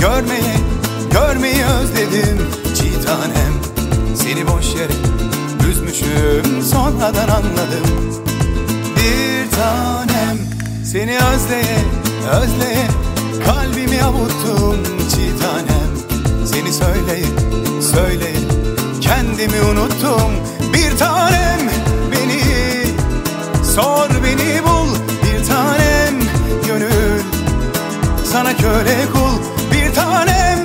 görmeye Görmeyi özledim. Çiğ tanem Seni boş yere üzmüşüm. Sonradan anladım. Bir tanem seni özleye özleye Kalbimi avuttum. Çiğ tanem Seni söyleye söyleye Kendimi unuttum sana köle kul bir tanem.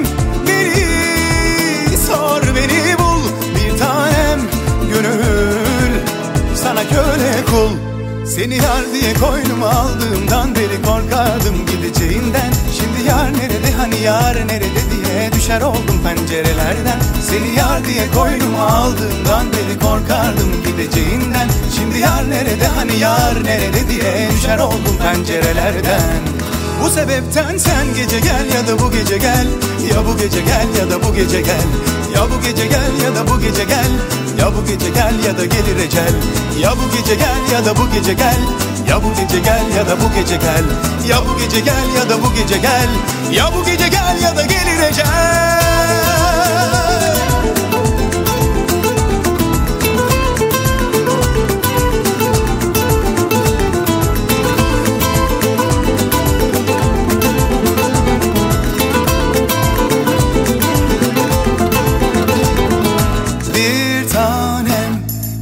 Beni sor beni bul bir tanem. Gönül sana köle kul. Seni yar diye koynuma aldığımdan beri korkardım gideceğinden. Şimdi yar nerede hani yar nerede diye düşer oldum pencerelerden. Seni yar diye koynuma aldığımdan beri korkardım gideceğinden. Şimdi yar nerede hani yar nerede diye düşer oldum pencerelerden bu sebepten sen gece gel ya da bu gece gel Ya bu gece gel ya da bu gece gel Ya bu gece gel ya da bu gece gel Ya bu gece gel ya da gelir ecel Ya bu gece gel ya da bu gece gel Ya bu gece gel ya da bu gece gel Ya bu gece gel ya da bu gece gel Ya bu gece gel ya da gelir ecel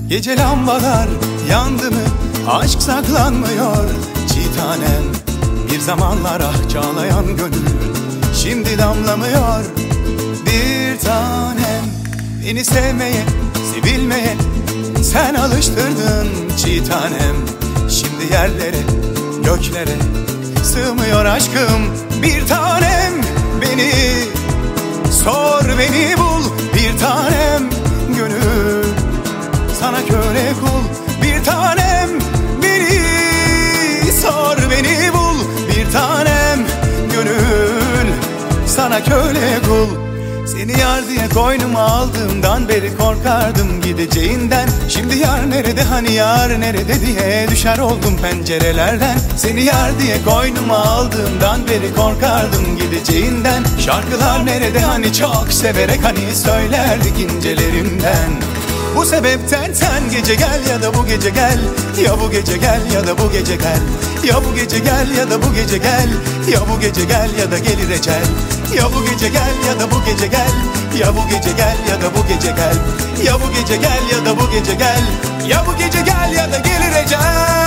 Gece lambalar yandı mı? Aşk saklanmıyor. Çiğ tanem bir zamanlar ah çağlayan gönül Şimdi damlamıyor. Bir tanem Beni sevmeye sevilmeye sen alıştırdın çiğ tanem. Şimdi yerlere göklere sığmıyor aşkım bir tanem. Beni Sor beni bul bir tanem sor beni bul. Bir tanem gönül Sana köle kul. Seni yar diye koynuma aldığımdan beri korkardım gideceğinden. Şimdi yar nerede hani yar nerede diye düşer oldum pencerelerden. Seni yar diye koynuma aldığımdan beri korkardım gideceğinden. Şarkılar nerede hani çok severek hani söylerdik incelerimden bu sebepten sen gece gel ya da bu gece gel Ya bu gece gel ya da bu gece gel Ya bu gece gel ya da bu gece gel Ya bu gece gel ya da gelir ecel Ya bu gece gel ya da bu gece gel Ya bu gece gel ya da bu gece gel Ya bu gece gel ya da bu gece gel Ya bu gece gel ya da gelir ecel